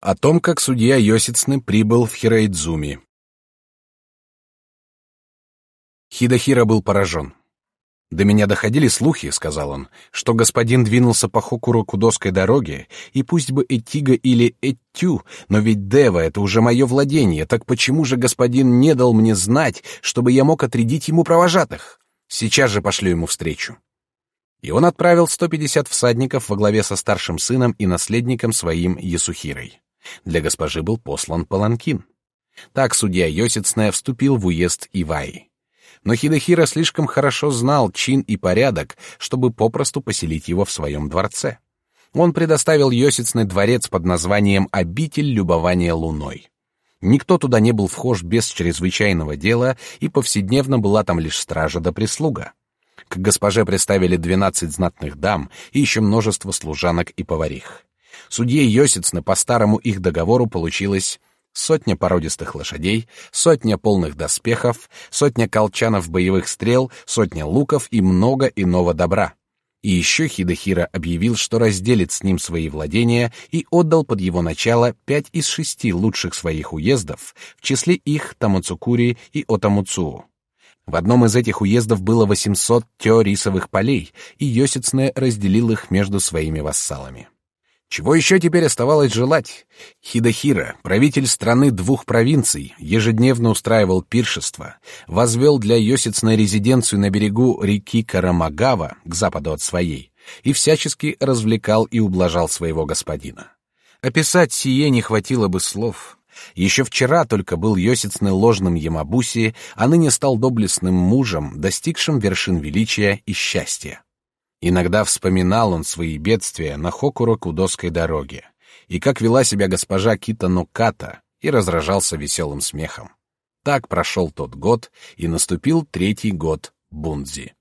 О том, как судья Йосицны прибыл в Хирайдзуми. Хидахира был поражен. «До меня доходили слухи, — сказал он, — что господин двинулся по Хокурокудоской дороге, и пусть бы Этига или Эттю, но ведь Дева — это уже мое владение, так почему же господин не дал мне знать, чтобы я мог отрядить ему провожатых? Сейчас же пошлю ему встречу». И он отправил 150 всадников во главе со старшим сыном и наследником своим Ясухирой. Для госпожи был послан паланкин. Так судья Йосицная вступил в уезд Иваи. Но Хидехира слишком хорошо знал чин и порядок, чтобы попросту поселить его в своем дворце. Он предоставил Йосицный дворец под названием «Обитель любования луной». Никто туда не был вхож без чрезвычайного дела, и повседневно была там лишь стража да прислуга. К госпоже представили двенадцать знатных дам и еще множество служанок и поварих. Судье Йосицны по старому их договору получилось сотня породистых лошадей, сотня полных доспехов, сотня колчанов боевых стрел, сотня луков и много иного добра. И еще Хидехира объявил, что разделит с ним свои владения и отдал под его начало пять из шести лучших своих уездов, в числе их Тамуцукури и Отамуцуу. В одном из этих уездов было 800 теорисовых полей, и Йосицне разделил их между своими вассалами. Чего еще теперь оставалось желать? Хидахира, правитель страны двух провинций, ежедневно устраивал пиршество, возвел для Йосицной резиденцию на берегу реки Карамагава, к западу от своей, и всячески развлекал и ублажал своего господина. Описать сие не хватило бы слов. Еще вчера только был Йосицны ложным Ямабуси, а ныне стал доблестным мужем, достигшим вершин величия и счастья. Иногда вспоминал он свои бедствия на Хокуро-Кудоской дороге, и как вела себя госпожа Кита Ноката, и разражался веселым смехом. Так прошел тот год, и наступил третий год Бунзи.